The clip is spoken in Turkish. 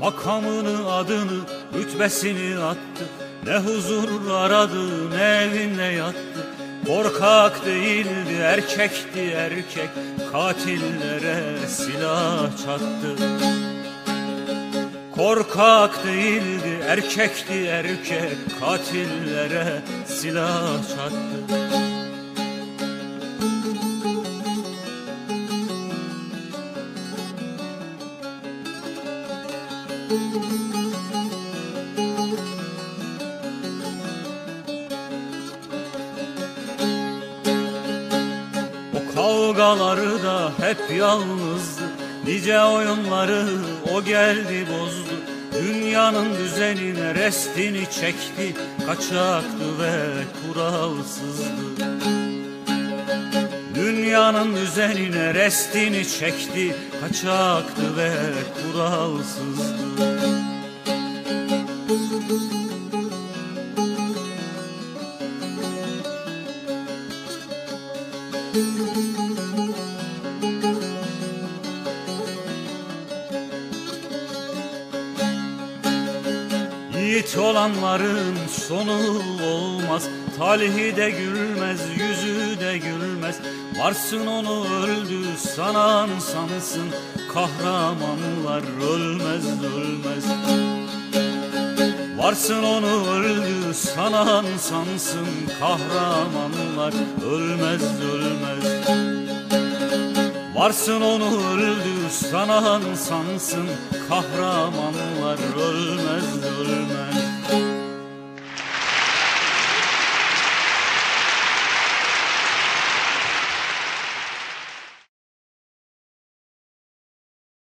Makamını adını rütbesini attı. Ne huzur aradı ne evimle yattı. Korkak değildi erkekti erkek. Katillere silah çattı. Korkak değildi erkekti erkek Katillere silah çattı. O kavgaları da hep yalnızdı Nice oyunları o geldi bozdu. Dünyanın düzenine restini çekti. Kaçaktı ve kuralsızdı. Dünyanın düzenine restini çekti. Kaçaktı ve kuralsızdı Yiğit olanların sonu olmaz. Talihi de gülmez, yüzü de gülmez. Varsın onu öldü sanan sansın. Kahramanlar ölmez ölmez. Varsın onu öldü sanan sansın. Kahramanlar ölmez ölmez. Varsın onu öldü sanan sansın. Kahramanlar another man.